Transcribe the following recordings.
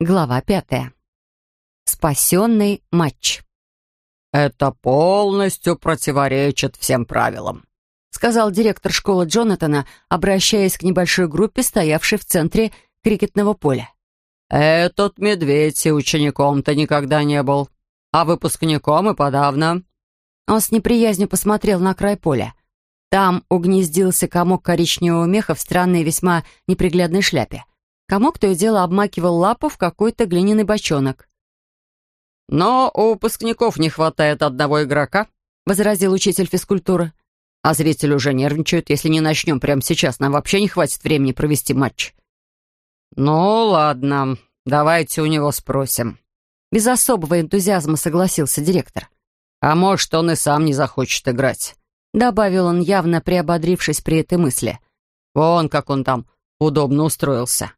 Глава пятая. Спасенный матч. «Это полностью противоречит всем правилам», сказал директор школы Джонатана, обращаясь к небольшой группе, стоявшей в центре крикетного поля. «Этот медведь и учеником-то никогда не был, а выпускником и подавно». Он с неприязнью посмотрел на край поля. Там угнездился комок коричневого меха в странной весьма неприглядной шляпе. Комок то и дело обмакивал лапу в какой-то глиняный бочонок. «Но у выпускников не хватает одного игрока», — возразил учитель физкультуры. «А зрители уже нервничают. Если не начнем прямо сейчас, нам вообще не хватит времени провести матч». «Ну, ладно, давайте у него спросим». Без особого энтузиазма согласился директор. «А может, он и сам не захочет играть», — добавил он, явно приободрившись при этой мысли. «Вон как он там удобно устроился».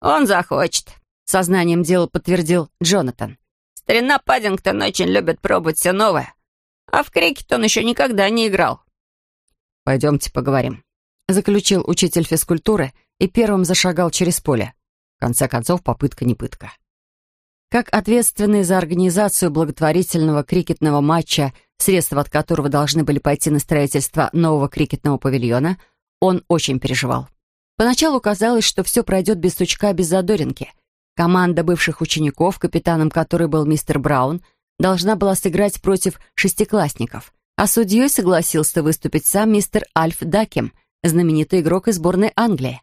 «Он захочет», — сознанием дела подтвердил Джонатан. «Старина Паддингтон очень любит пробовать все новое. А в крикет он еще никогда не играл». «Пойдемте поговорим», — заключил учитель физкультуры и первым зашагал через поле. В конце концов, попытка не пытка. Как ответственный за организацию благотворительного крикетного матча, средства от которого должны были пойти на строительство нового крикетного павильона, он очень переживал. Поначалу казалось, что все пройдет без сучка, без задоринки. Команда бывших учеников, капитаном которой был мистер Браун, должна была сыграть против шестиклассников, а судьей согласился выступить сам мистер Альф Дакем, знаменитый игрок из сборной Англии.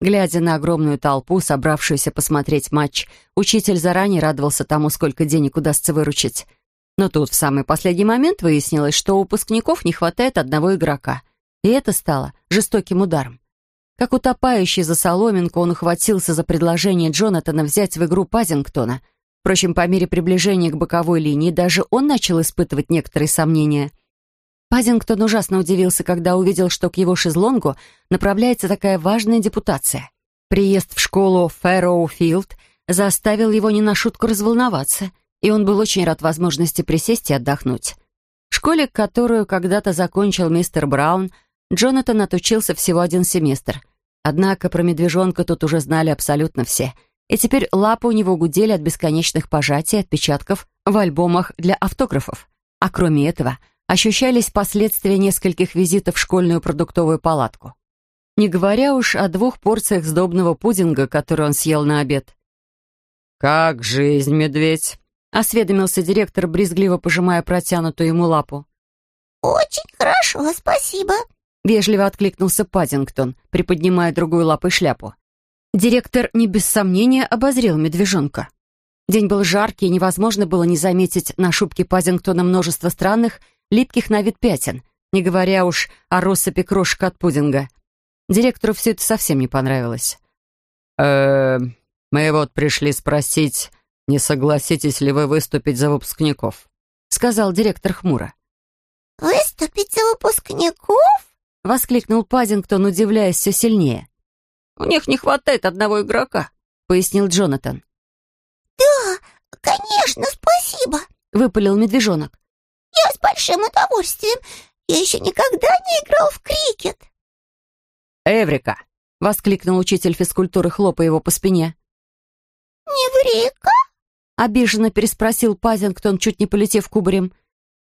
Глядя на огромную толпу, собравшуюся посмотреть матч, учитель заранее радовался тому, сколько денег удастся выручить. Но тут в самый последний момент выяснилось, что у выпускников не хватает одного игрока. И это стало жестоким ударом. Как утопающий за соломинку, он ухватился за предложение Джонатана взять в игру Пазингтона. Впрочем, по мере приближения к боковой линии даже он начал испытывать некоторые сомнения. Пазингтон ужасно удивился, когда увидел, что к его шезлонгу направляется такая важная депутация. Приезд в школу Фэрроуфилд заставил его не на шутку разволноваться, и он был очень рад возможности присесть и отдохнуть. В школе, которую когда-то закончил мистер Браун, Джонатан отучился всего один семестр. Однако про медвежонка тут уже знали абсолютно все. И теперь лапы у него гудели от бесконечных пожатий отпечатков в альбомах для автографов. А кроме этого, ощущались последствия нескольких визитов в школьную продуктовую палатку. Не говоря уж о двух порциях сдобного пудинга, который он съел на обед. «Как жизнь, медведь?» — осведомился директор, брезгливо пожимая протянутую ему лапу. «Очень хорошо, спасибо», Вежливо откликнулся Паддингтон, приподнимая другую лапой шляпу. Директор не без сомнения обозрел медвежонка. День был жаркий, и невозможно было не заметить на шубке Паддингтона множество странных, липких на вид пятен, не говоря уж о россыпи крошек от пудинга. Директору все это совсем не понравилось. э мы вот пришли спросить, не согласитесь ли вы выступить за выпускников?» — сказал директор хмуро. «Выступить за выпускников?» — воскликнул Пазингтон, удивляясь все сильнее. «У них не хватает одного игрока», — пояснил Джонатан. «Да, конечно, спасибо», — выпалил медвежонок. «Я с большим удовольствием. Я еще никогда не играл в крикет». «Эврика!» — воскликнул учитель физкультуры, хлопая его по спине. «Неврика?» — обиженно переспросил Пазингтон, чуть не полетев кубарем.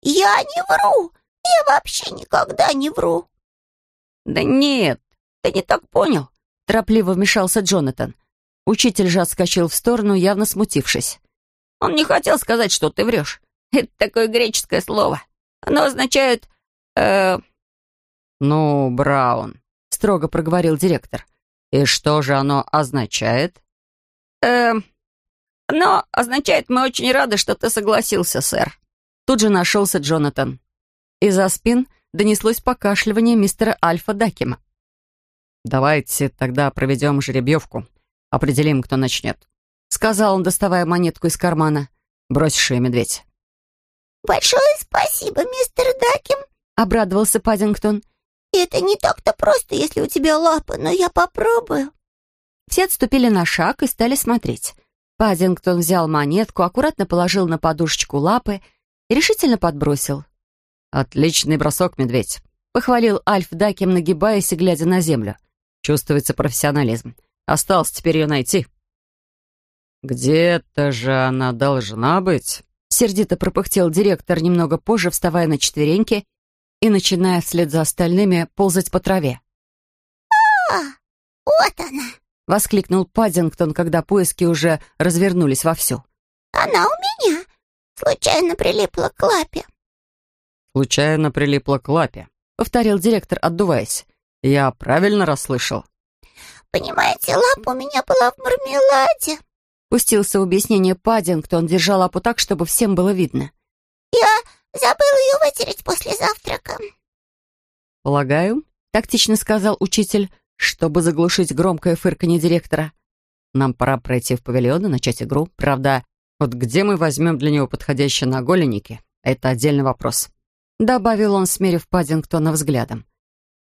«Я не вру. Я вообще никогда не вру». «Да нет, ты не так понял», — торопливо вмешался Джонатан. Учитель же отскочил в сторону, явно смутившись. «Он не хотел сказать, что ты врешь. Это такое греческое слово. Оно означает... э «Ну, Браун», — строго проговорил директор. «И что же оно означает?» э «Оно означает, мы очень рады, что ты согласился, сэр». Тут же нашелся Джонатан. Из-за спин донеслось покашливание мистера Альфа Дакима. «Давайте тогда проведем жеребьевку. Определим, кто начнет», — сказал он, доставая монетку из кармана. «Брось шею, медведь». «Большое спасибо, мистер Даким», — обрадовался Паддингтон. «Это не так-то просто, если у тебя лапы, но я попробую». Все отступили на шаг и стали смотреть. Паддингтон взял монетку, аккуратно положил на подушечку лапы и решительно подбросил. «Отличный бросок, медведь», — похвалил Альф Даким, нагибаясь и глядя на землю. «Чувствуется профессионализм. Осталось теперь ее найти». «Где-то же она должна быть», — сердито пропыхтел директор немного позже, вставая на четвереньки и начиная вслед за остальными ползать по траве. «А, вот она!» — воскликнул Паддингтон, когда поиски уже развернулись вовсю. «Она у меня! Случайно прилипла к лапе!» «Случайно прилипла к лапе», — повторил директор, отдуваясь. «Я правильно расслышал?» «Понимаете, лапа у меня была в мармеладе», Пустился в объяснение Паддингтон, держа лапу так, чтобы всем было видно. «Я забыл ее вытереть после завтрака». «Полагаю», — тактично сказал учитель, чтобы заглушить громкое фырканье директора. «Нам пора пройти в павильон и начать игру. Правда, вот где мы возьмем для него подходящие наголенники, это отдельный вопрос», — добавил он, смерив Паддингтона взглядом.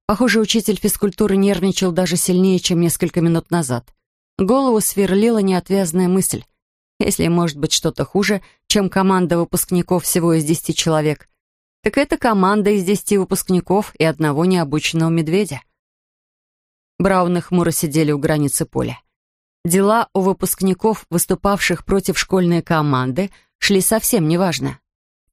Похоже, учитель физкультуры нервничал даже сильнее, чем несколько минут назад. Голову сверлила неотвязная мысль. Если может быть что-то хуже, чем команда выпускников всего из десяти человек, так это команда из десяти выпускников и одного необученного медведя. Брауны хмуро сидели у границы поля. Дела у выпускников, выступавших против школьной команды, шли совсем неважно.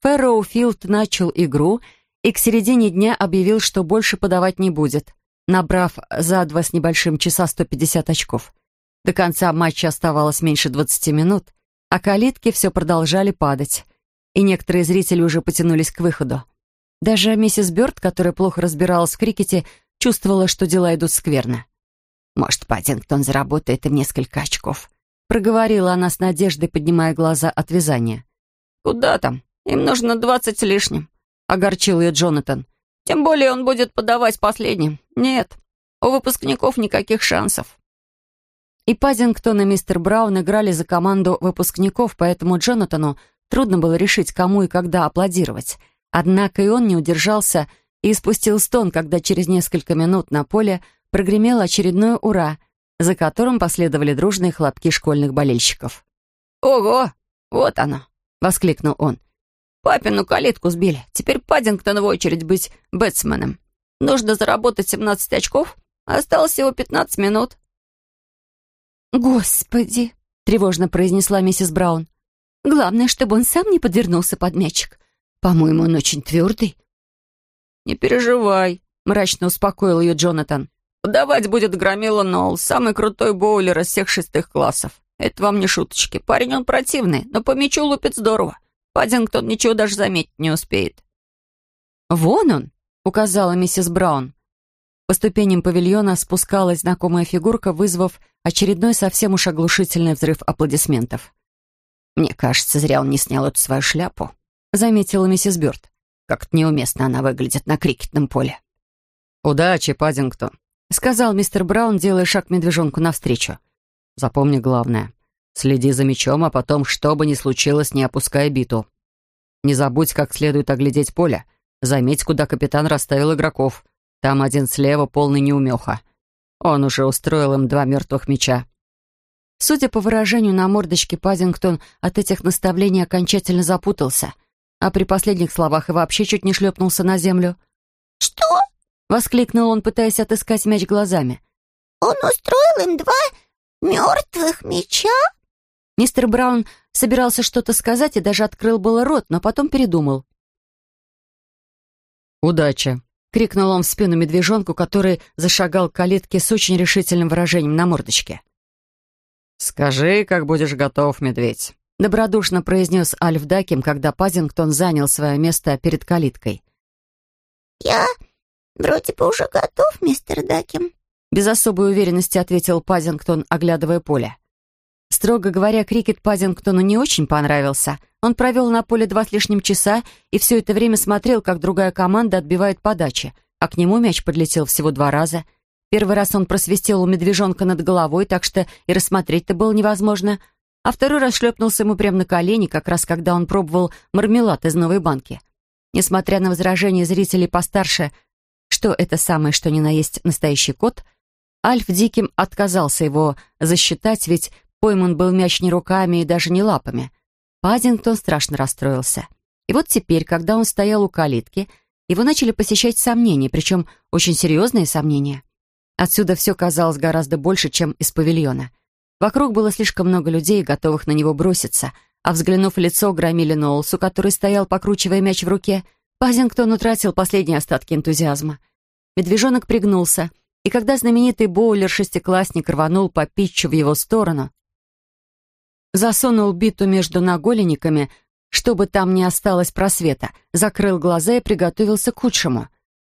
Фэрроуфилд начал игру — и к середине дня объявил, что больше подавать не будет, набрав за два с небольшим часа 150 очков. До конца матча оставалось меньше 20 минут, а калитки все продолжали падать, и некоторые зрители уже потянулись к выходу. Даже миссис Бёрд, которая плохо разбиралась в крикете, чувствовала, что дела идут скверно. «Может, Паддингтон заработает им несколько очков», — проговорила она с надеждой, поднимая глаза от вязания. «Куда там? Им нужно двадцать лишним. — огорчил ее Джонатан. «Тем более он будет подавать последним. Нет, у выпускников никаких шансов». И Паддингтон и мистер Браун играли за команду выпускников, поэтому Джонатану трудно было решить, кому и когда аплодировать. Однако и он не удержался и испустил стон, когда через несколько минут на поле прогремело очередное «Ура!», за которым последовали дружные хлопки школьных болельщиков. «Ого! Вот оно!» — воскликнул он. Папину калитку сбили. Теперь Паддингтон в очередь быть бэтсменом. Нужно заработать 17 очков, а осталось всего 15 минут». «Господи!» — тревожно произнесла миссис Браун. «Главное, чтобы он сам не подвернулся под мячик. По-моему, он очень твердый». «Не переживай», — мрачно успокоил ее Джонатан. «Подавать будет Громила Нолл, самый крутой боулер из всех шестых классов. Это вам не шуточки. Парень он противный, но по мячу лупит здорово. Паддингтон ничего даже заметить не успеет». «Вон он!» — указала миссис Браун. По ступеням павильона спускалась знакомая фигурка, вызвав очередной совсем уж оглушительный взрыв аплодисментов. «Мне кажется, зря он не снял эту свою шляпу», — заметила миссис Бёрд. «Как-то неуместно она выглядит на крикетном поле». «Удачи, Паддингтон», — сказал мистер Браун, делая шаг медвежонку навстречу. «Запомни главное. Следи за мячом, а потом, что бы ни случилось, не опускай биту. Не забудь, как следует оглядеть поле. Заметь, куда капитан расставил игроков. Там один слева полный неумеха. Он уже устроил им два мертвых мяча. Судя по выражению на мордочке, Паддингтон от этих наставлений окончательно запутался, а при последних словах и вообще чуть не шлепнулся на землю. «Что?» — воскликнул он, пытаясь отыскать мяч глазами. «Он устроил им два мертвых мяча?» Мистер Браун собирался что-то сказать и даже открыл было рот, но потом передумал. «Удачи!» — крикнул он в спину медвежонку, который зашагал к калитке с очень решительным выражением на мордочке. «Скажи, как будешь готов, медведь», — добродушно произнес Альф Даким, когда Пазингтон занял свое место перед калиткой. «Я вроде бы уже готов, мистер Даким», — без особой уверенности ответил Пазингтон, оглядывая поле. Строго говоря, крикет Пазингтону не очень понравился. Он провел на поле два с лишним часа и все это время смотрел, как другая команда отбивает подачи, а к нему мяч подлетел всего два раза. Первый раз он просвистел у медвежонка над головой, так что и рассмотреть-то было невозможно, а второй раз шлепнулся ему прямо на колени, как раз когда он пробовал мармелад из новой банки. Несмотря на возражения зрителей постарше, что это самое, что ни на есть настоящий кот, Альф Диким отказался его засчитать, ведь Пойман был мяч не руками и даже не лапами. Паддингтон страшно расстроился. И вот теперь, когда он стоял у калитки, его начали посещать сомнения, причем очень серьезные сомнения. Отсюда все казалось гораздо больше, чем из павильона. Вокруг было слишком много людей, готовых на него броситься, а взглянув в лицо, громили Ноулсу, который стоял, покручивая мяч в руке, Пазингтон утратил последние остатки энтузиазма. Медвежонок пригнулся, и когда знаменитый боулер-шестиклассник рванул по питчу в его сторону, засунул биту между наголенниками, чтобы там не осталось просвета, закрыл глаза и приготовился к худшему.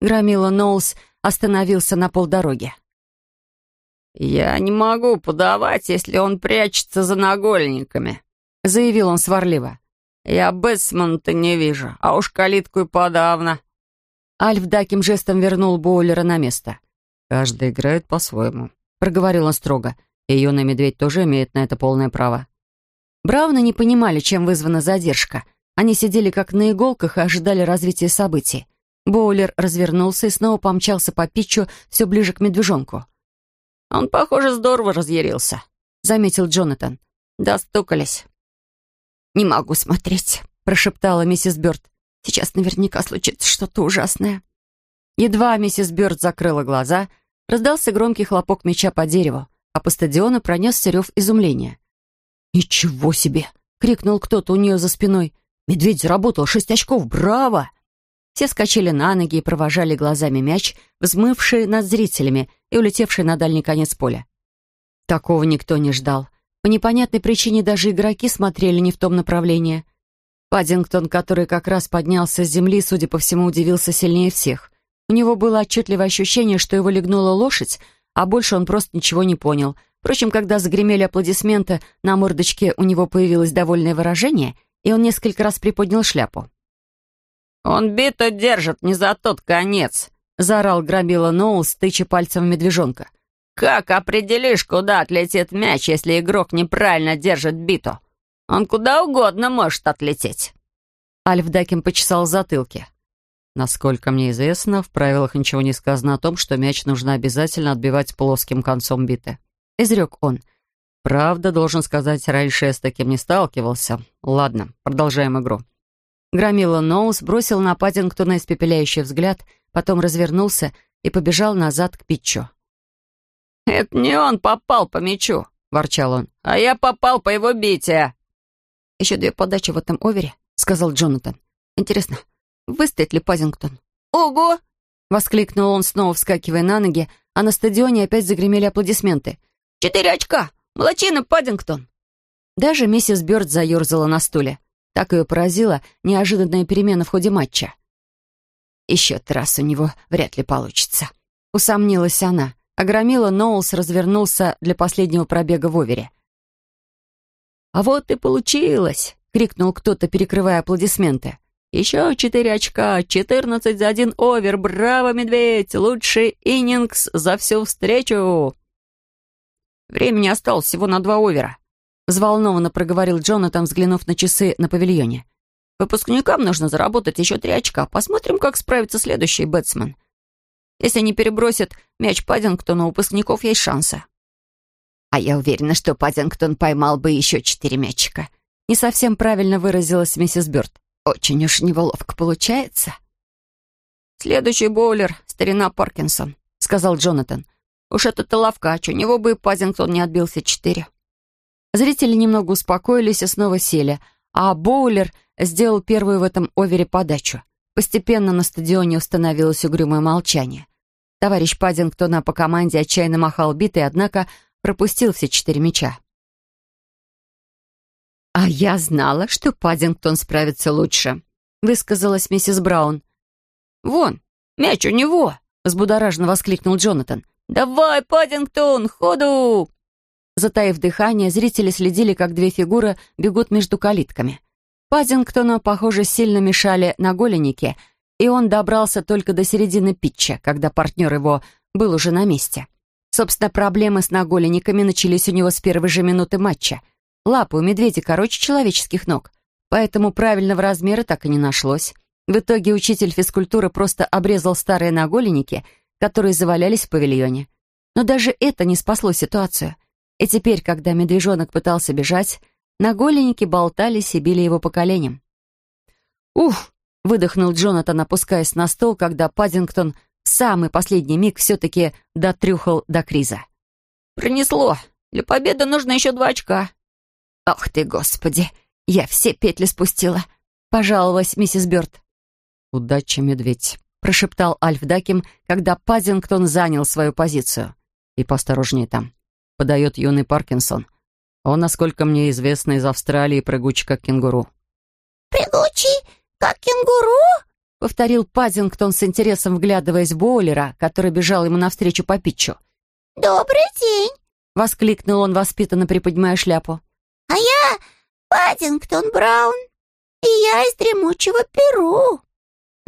Громила Ноулс остановился на полдороги. «Я не могу подавать, если он прячется за нагольниками», — заявил он сварливо. «Я Бэтсмана-то не вижу, а уж калитку и подавно». Альф даким жестом вернул Боулера на место. «Каждый играет по-своему», — проговорил он строго. «И юный медведь тоже имеет на это полное право». Брауны не понимали, чем вызвана задержка. Они сидели как на иголках и ожидали развития событий. Боулер развернулся и снова помчался по питчу все ближе к медвежонку. «Он, похоже, здорово разъярился», — заметил Джонатан. «Достукались». «Не могу смотреть», — прошептала миссис Бёрд. «Сейчас наверняка случится что-то ужасное». Едва миссис Бёрд закрыла глаза, раздался громкий хлопок меча по дереву, а по стадиону пронесся рев изумления. «Ничего себе!» — крикнул кто-то у нее за спиной. «Медведь заработал шесть очков! Браво!» Все скачали на ноги и провожали глазами мяч, взмывший над зрителями и улетевший на дальний конец поля. Такого никто не ждал. По непонятной причине даже игроки смотрели не в том направлении. Паддингтон, который как раз поднялся с земли, судя по всему, удивился сильнее всех. У него было отчетливое ощущение, что его легнула лошадь, а больше он просто ничего не понял — Впрочем, когда загремели аплодисменты, на мордочке у него появилось довольное выражение, и он несколько раз приподнял шляпу. «Он бито держит не за тот конец», — заорал громила Ноулс, тыча пальцем в медвежонка. «Как определишь, куда отлетит мяч, если игрок неправильно держит биту? Он куда угодно может отлететь». Альф Дакин почесал затылки. Насколько мне известно, в правилах ничего не сказано о том, что мяч нужно обязательно отбивать плоским концом биты изрек он. «Правда, должен сказать, раньше я с таким не сталкивался. Ладно, продолжаем игру». Громила Ноус бросил на Паддингтона испепеляющий взгляд, потом развернулся и побежал назад к Питчу. «Это не он попал по мячу», — ворчал он, — «а я попал по его бите». «Еще две подачи в этом овере», — сказал Джонатан. «Интересно, выстоит ли Паддингтон?» «Ого!» — воскликнул он, снова вскакивая на ноги, а на стадионе опять загремели аплодисменты. Четыре очка! Молодчина, Паддингтон!» Даже миссис Бёрд заерзала на стуле. Так ее поразила неожиданная перемена в ходе матча. «Еще раз у него вряд ли получится», — усомнилась она. Огромила Ноулс развернулся для последнего пробега в овере. «А вот и получилось!» — крикнул кто-то, перекрывая аплодисменты. «Еще четыре очка, четырнадцать за один овер! Браво, медведь! Лучший иннингс за всю встречу!» «Времени осталось всего на два овера», — взволнованно проговорил Джонатан, взглянув на часы на павильоне. «Выпускникам нужно заработать еще три очка. Посмотрим, как справится следующий бэтсмен. Если не перебросит мяч Паддингтона, у выпускников есть шансы». «А я уверена, что Паддингтон поймал бы еще четыре мячика». Не совсем правильно выразилась миссис Бёрд. «Очень уж неволовко получается». «Следующий боулер — старина Паркинсон», — сказал Джонатан. Уж этот-то ловкач, у него бы Пазингтон не отбился четыре. Зрители немного успокоились и снова сели, а Боулер сделал первую в этом овере подачу. Постепенно на стадионе установилось угрюмое молчание. Товарищ Паддингтона по команде отчаянно махал битой, однако пропустил все четыре мяча. «А я знала, что Паддингтон справится лучше», — высказалась миссис Браун. «Вон, мяч у него!» — взбудораженно воскликнул Джонатан. «Давай, Паддингтон, ходу!» Затаив дыхание, зрители следили, как две фигуры бегут между калитками. Паддингтону, похоже, сильно мешали на голеннике, и он добрался только до середины питча, когда партнер его был уже на месте. Собственно, проблемы с наголенниками начались у него с первой же минуты матча. Лапы у медведя короче человеческих ног, поэтому правильного размера так и не нашлось. В итоге учитель физкультуры просто обрезал старые наголенники — которые завалялись в павильоне. Но даже это не спасло ситуацию. И теперь, когда медвежонок пытался бежать, наголенники болтались и били его по коленям. «Ух!» — выдохнул Джонатан, опускаясь на стол, когда Паддингтон в самый последний миг все-таки дотрюхал до Криза. «Принесло!» Для победы нужно еще два очка». «Ах ты, господи! Я все петли спустила!» — пожаловалась миссис Бёрд. «Удачи, медведь!» — прошептал Альф Даким, когда Пазингтон занял свою позицию. «И поосторожнее там. Подает юный Паркинсон. Он, насколько мне известно, из Австралии прыгучий, как кенгуру». «Прыгучий, как кенгуру?» — повторил Пазингтон с интересом, вглядываясь в Боулера, который бежал ему навстречу по питчу. «Добрый день!» — воскликнул он, воспитанно приподнимая шляпу. «А я Паддингтон Браун, и я из дремучего Перу».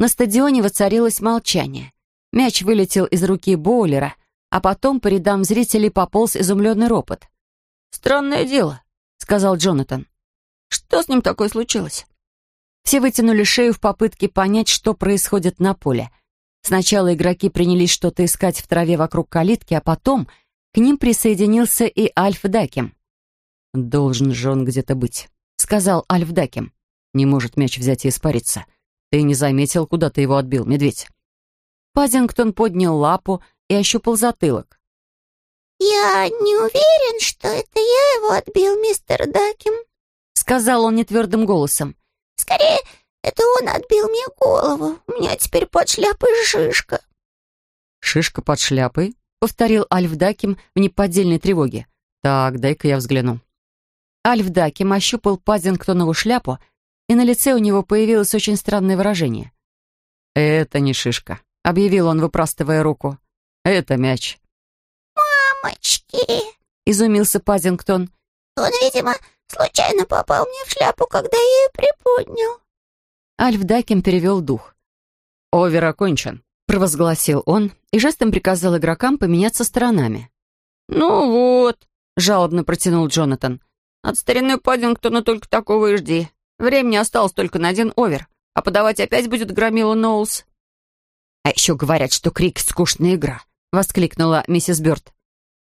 На стадионе воцарилось молчание. Мяч вылетел из руки Боулера, а потом по рядам зрителей пополз изумленный ропот. «Странное дело», — сказал Джонатан. «Что с ним такое случилось?» Все вытянули шею в попытке понять, что происходит на поле. Сначала игроки принялись что-то искать в траве вокруг калитки, а потом к ним присоединился и Альф Даким. «Должен же он где-то быть», — сказал Альф Даким. «Не может мяч взять и испариться. Ты не заметил, куда ты его отбил, медведь?» Паддингтон поднял лапу и ощупал затылок. «Я не уверен, что это я его отбил, мистер Даким», — сказал он нетвердым голосом. Скорее, это он отбил мне голову. У меня теперь под шляпой шишка». «Шишка под шляпой?» — повторил Альф Даким в неподдельной тревоге. «Так, дай-ка я взгляну». Альф Даким ощупал Паддингтонову шляпу, и на лице у него появилось очень странное выражение. «Это не шишка», — объявил он, выпрастывая руку. «Это мяч». «Мамочки!» — изумился Паддингтон. «Он, видимо, Случайно попал мне в шляпу, когда я ее приподнял». Альф Дакин перевел дух. «Овер окончен», — провозгласил он и жестом приказал игрокам поменяться сторонами. «Ну вот», — жалобно протянул Джонатан. «От старины Паддингтона только такого и жди. Времени осталось только на один овер, а подавать опять будет громила Ноулс». «А еще говорят, что крик — скучная игра», — воскликнула миссис Бёрд.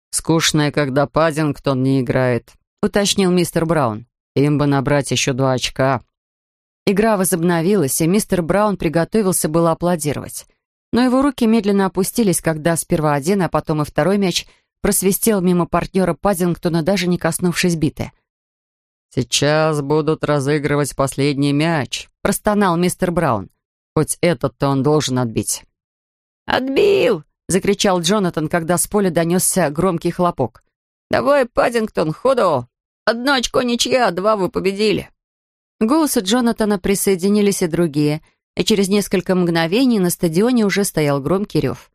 «Скучная, когда Паддингтон не играет», — уточнил мистер Браун. «Им бы набрать еще два очка». Игра возобновилась, и мистер Браун приготовился было аплодировать. Но его руки медленно опустились, когда сперва один, а потом и второй мяч просвистел мимо партнера Паддингтона, даже не коснувшись биты. «Сейчас будут разыгрывать последний мяч», — простонал мистер Браун. «Хоть этот-то он должен отбить». «Отбил!» — закричал Джонатан, когда с поля донесся громкий хлопок. «Давай, Паддингтон, ходу! Одно очко ничья, два вы победили!» К голосу Джонатана присоединились и другие, и через несколько мгновений на стадионе уже стоял громкий рев.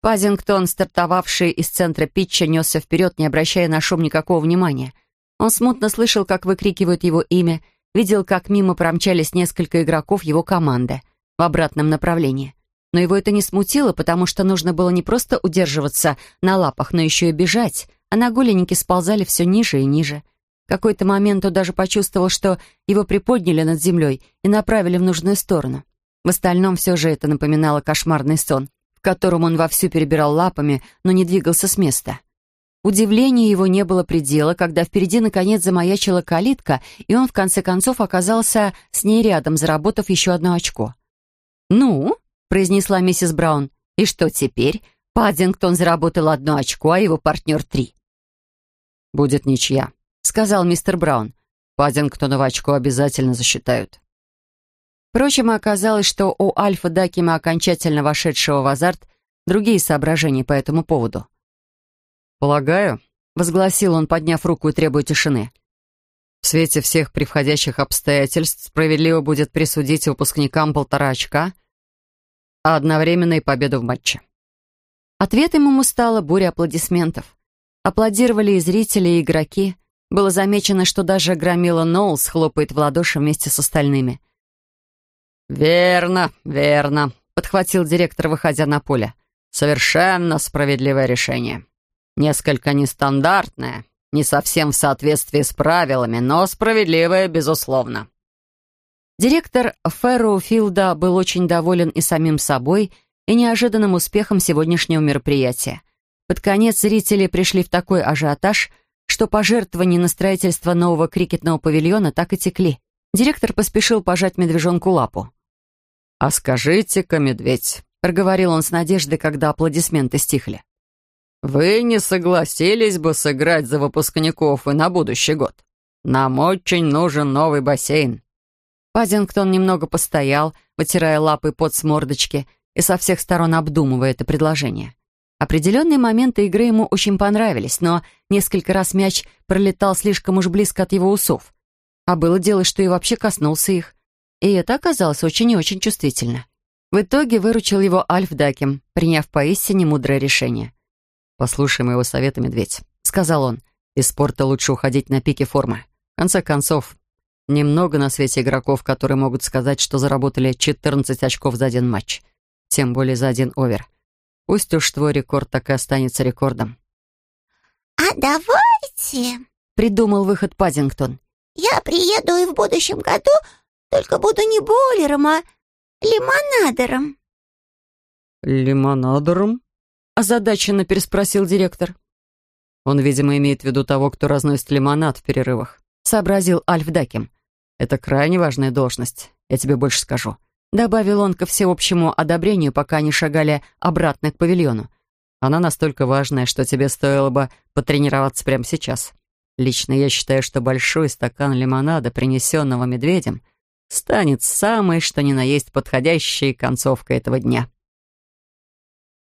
Пазингтон, стартовавший из центра питча, несся вперед, не обращая на шум никакого внимания. Он смутно слышал, как выкрикивают его имя, видел, как мимо промчались несколько игроков его команды в обратном направлении. Но его это не смутило, потому что нужно было не просто удерживаться на лапах, но еще и бежать, а на голенники сползали все ниже и ниже. В какой-то момент он даже почувствовал, что его приподняли над землей и направили в нужную сторону. В остальном все же это напоминало кошмарный сон, в котором он вовсю перебирал лапами, но не двигался с места. Удивлению его не было предела, когда впереди наконец замаячила калитка, и он в конце концов оказался с ней рядом, заработав еще одно очко. «Ну?» — произнесла миссис Браун. «И что теперь? Паддингтон заработал одно очко, а его партнер — три. «Будет ничья», — сказал мистер Браун. «Паддингтоново очко обязательно засчитают». Впрочем, оказалось, что у Альфа Дакима, окончательно вошедшего в азарт, другие соображения по этому поводу. «Полагаю», — возгласил он, подняв руку и требуя тишины, «в свете всех превходящих обстоятельств справедливо будет присудить выпускникам полтора очка, а одновременно и победу в матче». Ответом ему стала буря аплодисментов. Аплодировали и зрители, и игроки. Было замечено, что даже Громила Ноулс хлопает в ладоши вместе с остальными. «Верно, верно», — подхватил директор, выходя на поле. «Совершенно справедливое решение. Несколько нестандартное, не совсем в соответствии с правилами, но справедливое, безусловно». Директор Фэрроуфилда был очень доволен и самим собой, и неожиданным успехом сегодняшнего мероприятия. Под конец зрители пришли в такой ажиотаж, что пожертвования на строительство нового крикетного павильона так и текли. Директор поспешил пожать медвежонку лапу. «А скажите-ка, медведь», — проговорил он с надеждой, когда аплодисменты стихли. «Вы не согласились бы сыграть за выпускников и на будущий год? Нам очень нужен новый бассейн». Паддингтон немного постоял, вытирая лапы под с мордочки и со всех сторон обдумывая это предложение. Определенные моменты игры ему очень понравились, но несколько раз мяч пролетал слишком уж близко от его усов. А было дело, что и вообще коснулся их. И это оказалось очень и очень чувствительно. В итоге выручил его Альф Даким, приняв поистине мудрое решение. «Послушай моего совета, медведь», — сказал он. «Из спорта лучше уходить на пике формы. В конце концов, немного на свете игроков, которые могут сказать, что заработали 14 очков за один матч. Тем более за один овер. Пусть уж твой рекорд так и останется рекордом». «А давайте...» — придумал выход Паддингтон. «Я приеду и в будущем году, только буду не бойлером, а лимонадером». «Лимонадером?» — озадаченно переспросил директор. «Он, видимо, имеет в виду того, кто разносит лимонад в перерывах», — сообразил Альф Даким. «Это крайне важная должность, я тебе больше скажу. Добавил он ко всеобщему одобрению, пока они шагали обратно к павильону. Она настолько важная, что тебе стоило бы потренироваться прямо сейчас. Лично я считаю, что большой стакан лимонада, принесенного медведем, станет самой, что ни на есть, подходящей концовкой этого дня.